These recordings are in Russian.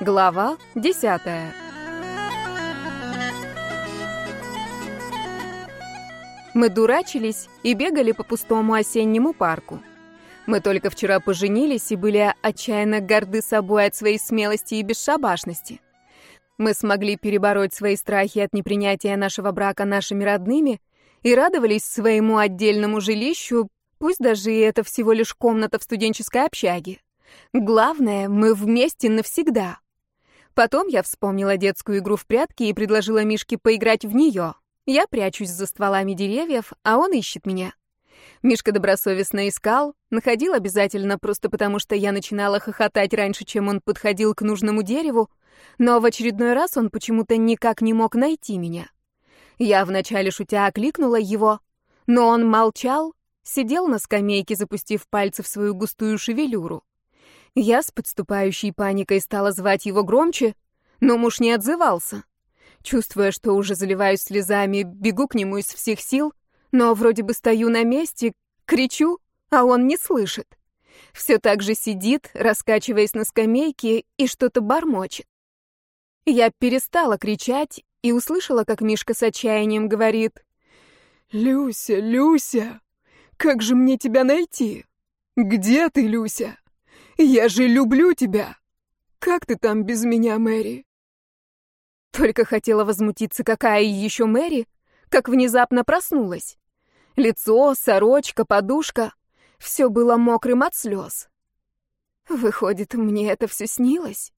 Глава десятая. Мы дурачились и бегали по пустому осеннему парку. Мы только вчера поженились и были отчаянно горды собой от своей смелости и бесшабашности. Мы смогли перебороть свои страхи от непринятия нашего брака нашими родными и радовались своему отдельному жилищу, пусть даже и это всего лишь комната в студенческой общаге. Главное, мы вместе навсегда. Потом я вспомнила детскую игру в прятки и предложила Мишке поиграть в нее. Я прячусь за стволами деревьев, а он ищет меня. Мишка добросовестно искал, находил обязательно просто потому, что я начинала хохотать раньше, чем он подходил к нужному дереву, но в очередной раз он почему-то никак не мог найти меня. Я вначале шутя окликнула его, но он молчал, сидел на скамейке, запустив пальцы в свою густую шевелюру. Я с подступающей паникой стала звать его громче, но муж не отзывался. Чувствуя, что уже заливаюсь слезами, бегу к нему из всех сил, но вроде бы стою на месте, кричу, а он не слышит. Все так же сидит, раскачиваясь на скамейке, и что-то бормочет. Я перестала кричать и услышала, как Мишка с отчаянием говорит. «Люся, Люся, как же мне тебя найти? Где ты, Люся? Я же люблю тебя! Как ты там без меня, Мэри?» Только хотела возмутиться, какая еще Мэри, как внезапно проснулась. Лицо, сорочка, подушка — все было мокрым от слез. Выходит, мне это все снилось?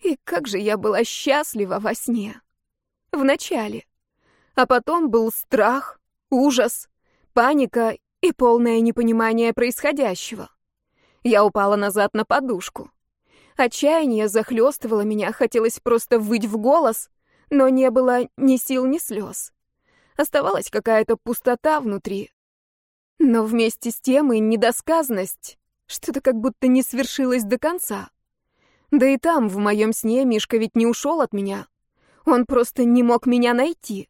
И как же я была счастлива во сне. Вначале. А потом был страх, ужас, паника и полное непонимание происходящего. Я упала назад на подушку. Отчаяние захлестывало меня, хотелось просто выть в голос, но не было ни сил, ни слез. Оставалась какая-то пустота внутри. Но вместе с тем и недосказанность, что-то как будто не свершилось до конца. Да и там, в моем сне, Мишка ведь не ушел от меня. Он просто не мог меня найти.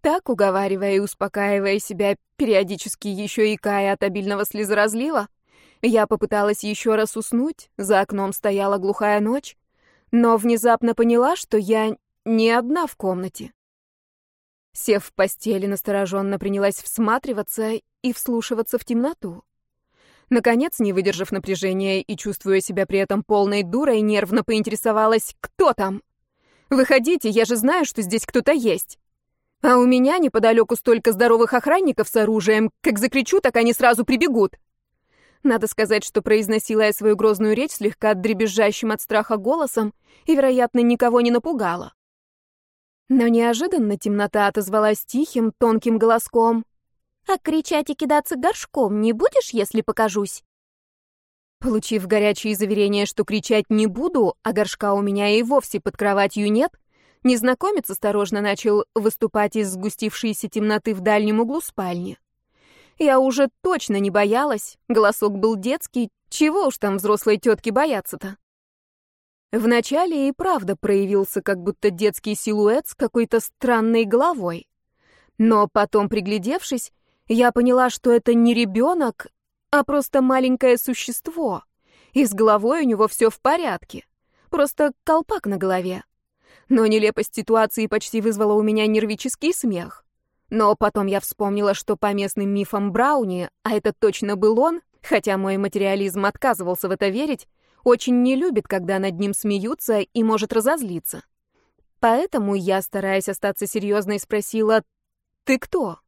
Так, уговаривая и успокаивая себя, периодически еще икая от обильного слезоразлива, я попыталась еще раз уснуть, за окном стояла глухая ночь, но внезапно поняла, что я не одна в комнате. Сев в постели, настороженно принялась всматриваться и вслушиваться в темноту. Наконец, не выдержав напряжения и чувствуя себя при этом полной дурой, нервно поинтересовалась, кто там. «Выходите, я же знаю, что здесь кто-то есть. А у меня неподалеку столько здоровых охранников с оружием, как закричу, так они сразу прибегут». Надо сказать, что произносила я свою грозную речь слегка дребезжащим от страха голосом и, вероятно, никого не напугала. Но неожиданно темнота отозвалась тихим, тонким голоском. «А кричать и кидаться горшком не будешь, если покажусь?» Получив горячие заверения, что кричать не буду, а горшка у меня и вовсе под кроватью нет, незнакомец осторожно начал выступать из сгустившейся темноты в дальнем углу спальни. Я уже точно не боялась, голосок был детский, чего уж там взрослой тетки бояться-то. Вначале и правда проявился как будто детский силуэт с какой-то странной головой. Но потом, приглядевшись, я поняла, что это не ребенок, а просто маленькое существо. И с головой у него все в порядке. Просто колпак на голове. Но нелепость ситуации почти вызвала у меня нервический смех. Но потом я вспомнила, что по местным мифам Брауни, а это точно был он, хотя мой материализм отказывался в это верить, очень не любит, когда над ним смеются и может разозлиться. Поэтому я, стараясь остаться серьезной, спросила, «Ты кто?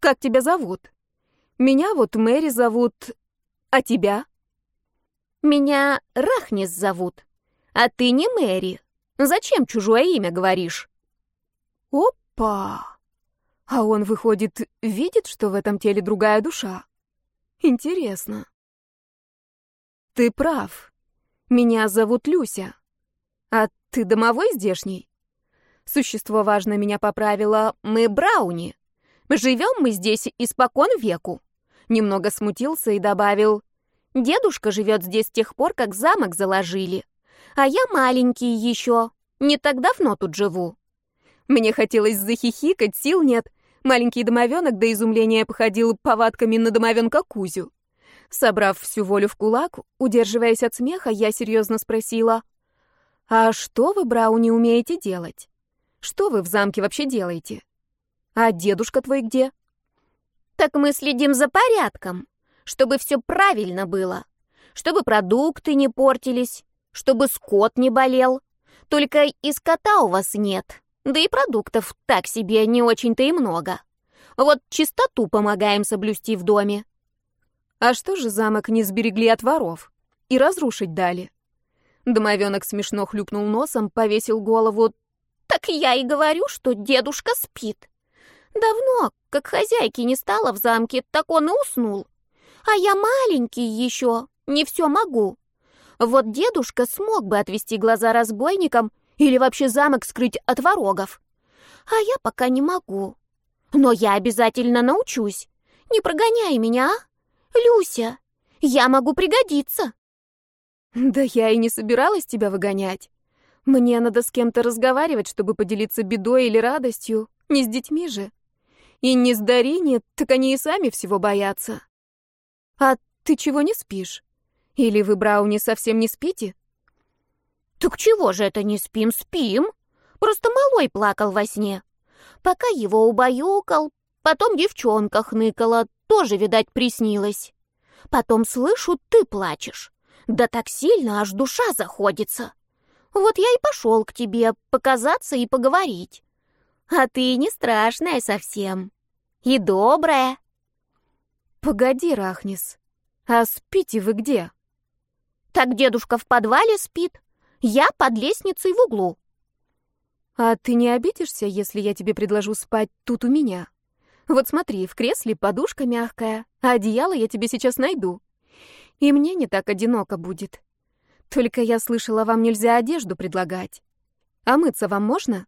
Как тебя зовут? Меня вот Мэри зовут, а тебя?» «Меня Рахнис зовут, а ты не Мэри. Зачем чужое имя говоришь?» «Опа!» А он, выходит, видит, что в этом теле другая душа? Интересно. Ты прав. Меня зовут Люся. А ты домовой здешний? Существо важно меня поправило. Мы Брауни. Живем мы здесь испокон веку. Немного смутился и добавил. Дедушка живет здесь с тех пор, как замок заложили. А я маленький еще. Не так давно тут живу. Мне хотелось захихикать, сил нет, Маленький домовенок до изумления походил повадками на домовенка Кузю. Собрав всю волю в кулак, удерживаясь от смеха, я серьезно спросила, «А что вы, Брауни, умеете делать? Что вы в замке вообще делаете? А дедушка твой где?» «Так мы следим за порядком, чтобы все правильно было, чтобы продукты не портились, чтобы скот не болел. Только и скота у вас нет, да и продуктов так себе не очень-то и много. Вот чистоту помогаем соблюсти в доме». А что же замок не сберегли от воров? И разрушить дали? Домовенок смешно хлюпнул носом, повесил голову. Так я и говорю, что дедушка спит. Давно, как хозяйки не стало в замке, так он и уснул. А я маленький еще, не все могу. Вот дедушка смог бы отвести глаза разбойникам или вообще замок скрыть от ворогов. А я пока не могу. Но я обязательно научусь. Не прогоняй меня, а? «Люся, я могу пригодиться!» «Да я и не собиралась тебя выгонять. Мне надо с кем-то разговаривать, чтобы поделиться бедой или радостью, не с детьми же. И не с Дарине, так они и сами всего боятся. А ты чего не спишь? Или вы, Брауни, совсем не спите?» «Так чего же это не спим? Спим. Просто малой плакал во сне. Пока его убаюкал, потом девчонка хныкала, тоже, видать, приснилось. Потом слышу, ты плачешь. Да так сильно, аж душа заходится. Вот я и пошел к тебе показаться и поговорить. А ты не страшная совсем. И добрая. Погоди, Рахнис, а спите вы где? Так дедушка в подвале спит, я под лестницей в углу. А ты не обидишься, если я тебе предложу спать тут у меня? Вот смотри, в кресле подушка мягкая, а одеяло я тебе сейчас найду. И мне не так одиноко будет. Только я слышала, вам нельзя одежду предлагать. А мыться вам можно?»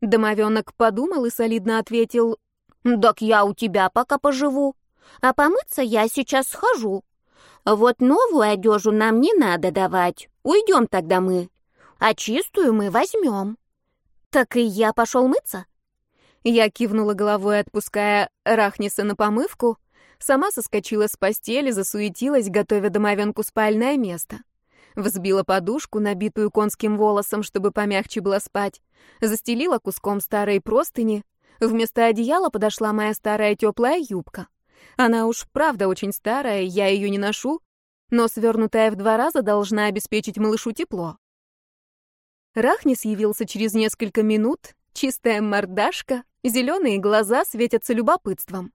Домовенок подумал и солидно ответил, «Так я у тебя пока поживу, а помыться я сейчас схожу. Вот новую одежу нам не надо давать, уйдем тогда мы, а чистую мы возьмем». Так и я пошел мыться. Я кивнула головой, отпуская Рахниса на помывку, сама соскочила с постели, засуетилась, готовя домовенку спальное место. Взбила подушку, набитую конским волосом, чтобы помягче было спать, застелила куском старой простыни. Вместо одеяла подошла моя старая теплая юбка. Она уж правда очень старая, я ее не ношу, но свернутая в два раза должна обеспечить малышу тепло. Рахнис явился через несколько минут, чистая мордашка, Зеленые глаза светятся любопытством.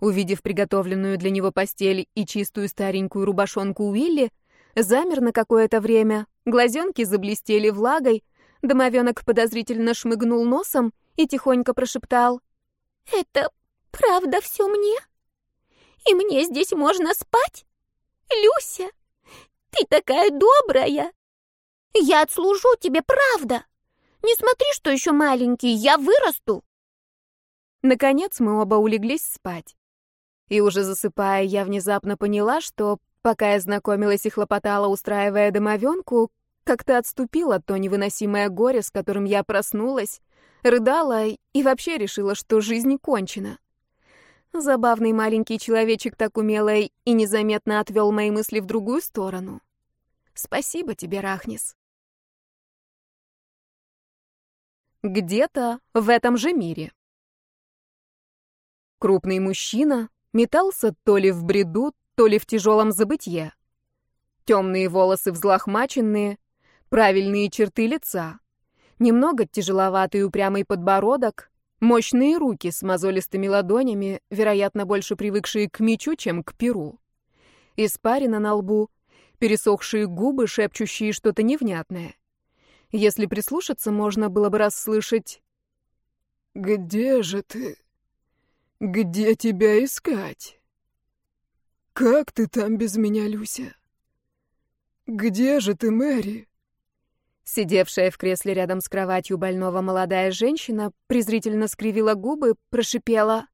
Увидев приготовленную для него постель и чистую старенькую рубашонку Уилли, замер на какое-то время, глазенки заблестели влагой, домовенок подозрительно шмыгнул носом и тихонько прошептал. «Это правда все мне? И мне здесь можно спать? Люся, ты такая добрая! Я отслужу тебе, правда! Не смотри, что еще маленький, я вырасту!» Наконец мы оба улеглись спать. И уже засыпая, я внезапно поняла, что, пока я знакомилась и хлопотала, устраивая домовенку, как-то отступило то невыносимое горе, с которым я проснулась, рыдала и вообще решила, что жизнь кончена. Забавный маленький человечек так умело и незаметно отвел мои мысли в другую сторону. Спасибо тебе, Рахнис. Где-то в этом же мире. Крупный мужчина метался то ли в бреду, то ли в тяжелом забытье. Темные волосы взлохмаченные, правильные черты лица, немного тяжеловатый упрямый подбородок, мощные руки с мозолистыми ладонями, вероятно, больше привыкшие к мечу, чем к перу. Испарина на лбу, пересохшие губы, шепчущие что-то невнятное. Если прислушаться, можно было бы расслышать «Где же ты?» Где тебя искать? Как ты там без меня, Люся? Где же ты, Мэри? Сидевшая в кресле рядом с кроватью больного молодая женщина презрительно скривила губы, прошипела.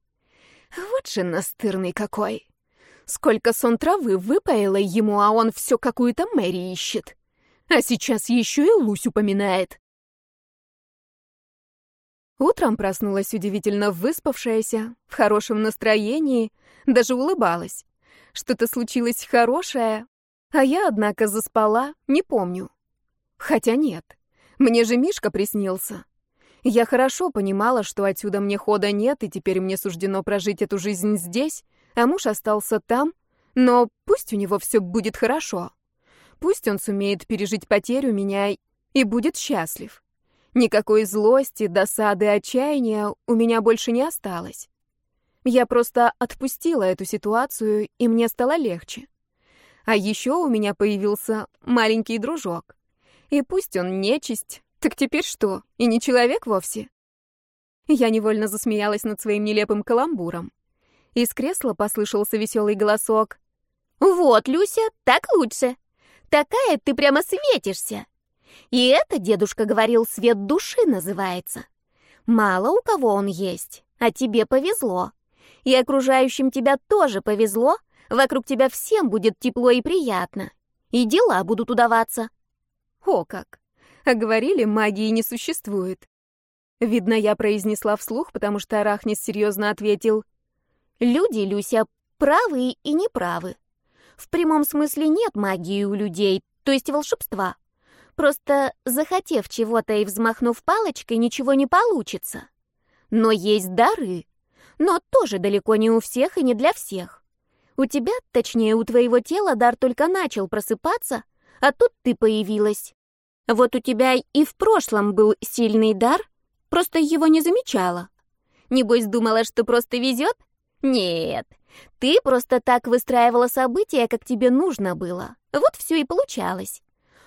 «Вот же настырный какой! Сколько сон травы выпаяло ему, а он все какую-то Мэри ищет. А сейчас еще и Лусь упоминает. Утром проснулась удивительно выспавшаяся, в хорошем настроении, даже улыбалась. Что-то случилось хорошее, а я, однако, заспала, не помню. Хотя нет, мне же Мишка приснился. Я хорошо понимала, что отсюда мне хода нет, и теперь мне суждено прожить эту жизнь здесь, а муж остался там, но пусть у него все будет хорошо. Пусть он сумеет пережить потерю меня и будет счастлив. Никакой злости, досады, отчаяния у меня больше не осталось. Я просто отпустила эту ситуацию, и мне стало легче. А еще у меня появился маленький дружок. И пусть он нечисть, так теперь что, и не человек вовсе? Я невольно засмеялась над своим нелепым каламбуром. Из кресла послышался веселый голосок. «Вот, Люся, так лучше. Такая ты прямо светишься. И это, дедушка говорил, свет души называется. Мало у кого он есть, а тебе повезло. И окружающим тебя тоже повезло, вокруг тебя всем будет тепло и приятно. И дела будут удаваться. О как! А говорили, магии не существует. Видно, я произнесла вслух, потому что Арахнис серьезно ответил. Люди, Люся, правы и неправы. В прямом смысле нет магии у людей, то есть волшебства. Просто захотев чего-то и взмахнув палочкой, ничего не получится. Но есть дары. Но тоже далеко не у всех и не для всех. У тебя, точнее, у твоего тела дар только начал просыпаться, а тут ты появилась. Вот у тебя и в прошлом был сильный дар, просто его не замечала. Небось, думала, что просто везет? Нет, ты просто так выстраивала события, как тебе нужно было. Вот все и получалось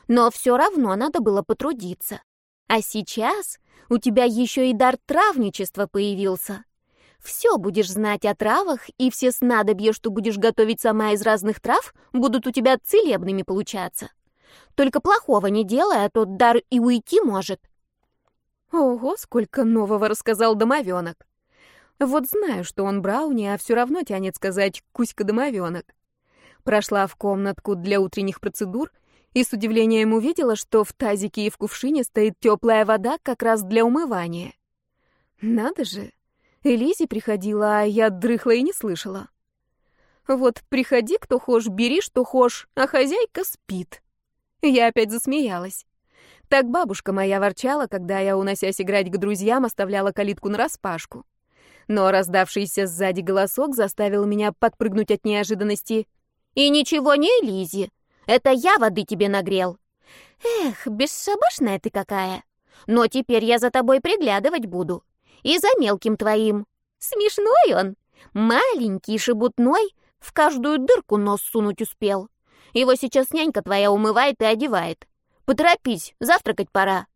но все равно надо было потрудиться. А сейчас у тебя еще и дар травничества появился. Все будешь знать о травах, и все снадобья, что будешь готовить сама из разных трав, будут у тебя целебными получаться. Только плохого не делай, а тот дар и уйти может. Ого, сколько нового рассказал домовенок. Вот знаю, что он брауни, а все равно тянет сказать «Кузька-домовенок». Прошла в комнатку для утренних процедур — и с удивлением увидела, что в тазике и в кувшине стоит теплая вода как раз для умывания. Надо же, Элизи приходила, а я дрыхла и не слышала. Вот приходи, кто хошь, бери, что хошь, а хозяйка спит. Я опять засмеялась. Так бабушка моя ворчала, когда я, уносясь играть к друзьям, оставляла калитку нараспашку. Но раздавшийся сзади голосок заставил меня подпрыгнуть от неожиданности. «И ничего не Элизи, это я воды тебе нагрел. Эх, бесшабашная ты какая. Но теперь я за тобой приглядывать буду. И за мелким твоим. Смешной он. Маленький, шебутной, в каждую дырку нос сунуть успел. Его сейчас нянька твоя умывает и одевает. Поторопись, завтракать пора.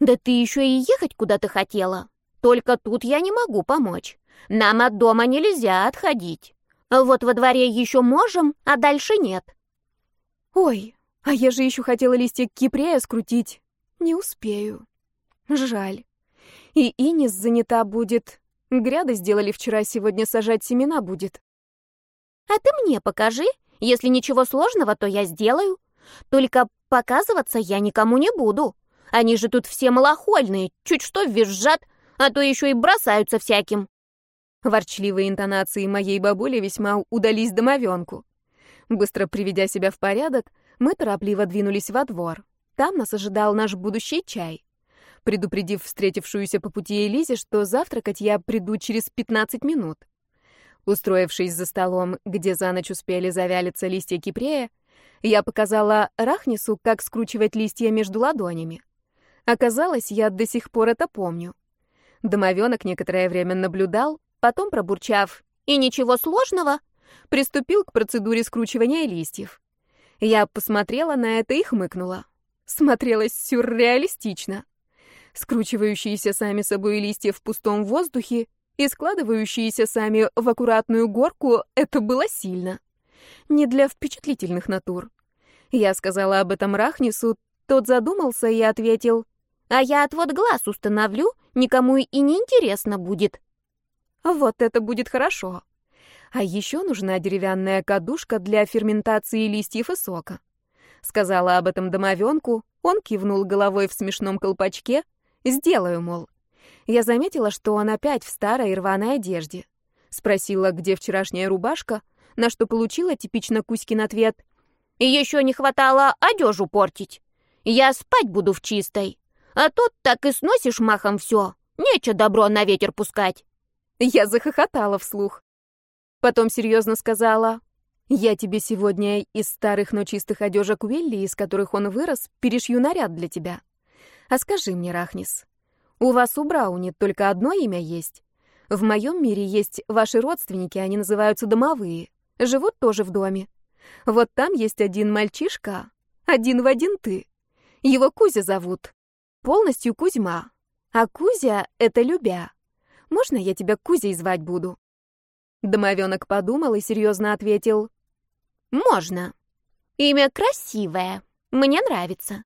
Да ты еще и ехать куда-то хотела. Только тут я не могу помочь. Нам от дома нельзя отходить. Вот во дворе еще можем, а дальше нет. Ой, а я же еще хотела листья кипрея скрутить. Не успею. Жаль. И Инис занята будет. Гряды сделали вчера, сегодня сажать семена будет. А ты мне покажи. Если ничего сложного, то я сделаю. Только показываться я никому не буду. Они же тут все малохольные, чуть что визжат, а то еще и бросаются всяким. Ворчливые интонации моей бабули весьма удались домовенку. Быстро приведя себя в порядок, мы торопливо двинулись во двор. Там нас ожидал наш будущий чай. Предупредив встретившуюся по пути Элизе, что завтракать я приду через 15 минут. Устроившись за столом, где за ночь успели завялиться листья кипрея, я показала Рахнису, как скручивать листья между ладонями. Оказалось, я до сих пор это помню. Домовенок некоторое время наблюдал, потом, пробурчав «И ничего сложного», приступил к процедуре скручивания листьев. Я посмотрела на это и хмыкнула. Смотрелось сюрреалистично. Скручивающиеся сами собой листья в пустом воздухе и складывающиеся сами в аккуратную горку — это было сильно. Не для впечатлительных натур. Я сказала об этом Рахнису, тот задумался и ответил, «А я отвод глаз установлю, никому и не интересно будет». Вот это будет хорошо. А еще нужна деревянная кадушка для ферментации листьев и сока. Сказала об этом домовенку, он кивнул головой в смешном колпачке. «Сделаю, мол». Я заметила, что он опять в старой рваной одежде. Спросила, где вчерашняя рубашка, на что получила типично Кузькин ответ. «И еще не хватало одежу портить. Я спать буду в чистой, а тут так и сносишь махом все. Нече добро на ветер пускать». Я захохотала вслух. Потом серьезно сказала, «Я тебе сегодня из старых, но чистых одежек Уилли, из которых он вырос, перешью наряд для тебя. А скажи мне, Рахнис, у вас у Брауни только одно имя есть? В моем мире есть ваши родственники, они называются домовые, живут тоже в доме. Вот там есть один мальчишка, один в один ты. Его Кузя зовут. Полностью Кузьма. А Кузя — это Любя. Можно я тебя Кузей звать буду?» Домовенок подумал и серьезно ответил. «Можно. Имя красивое. Мне нравится.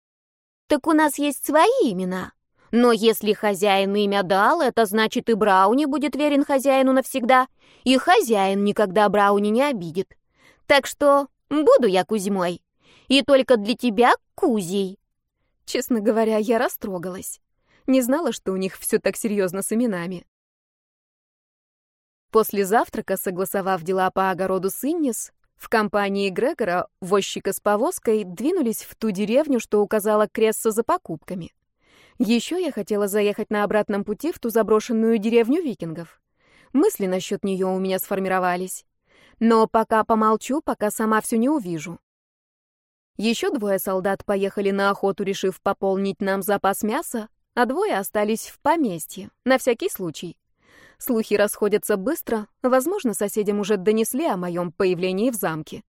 Так у нас есть свои имена. Но если хозяин имя дал, это значит и Брауни будет верен хозяину навсегда, и хозяин никогда Брауни не обидит. Так что буду я Кузьмой. И только для тебя Кузей». Честно говоря, я растрогалась. Не знала, что у них все так серьезно с именами. После завтрака, согласовав дела по огороду с Иннис, в компании Грегора, возчика с повозкой, двинулись в ту деревню, что указала Кресса за покупками. Еще я хотела заехать на обратном пути в ту заброшенную деревню викингов. Мысли насчет нее у меня сформировались. Но пока помолчу, пока сама все не увижу. Еще двое солдат поехали на охоту, решив пополнить нам запас мяса, а двое остались в поместье, на всякий случай. Слухи расходятся быстро, возможно, соседям уже донесли о моем появлении в замке.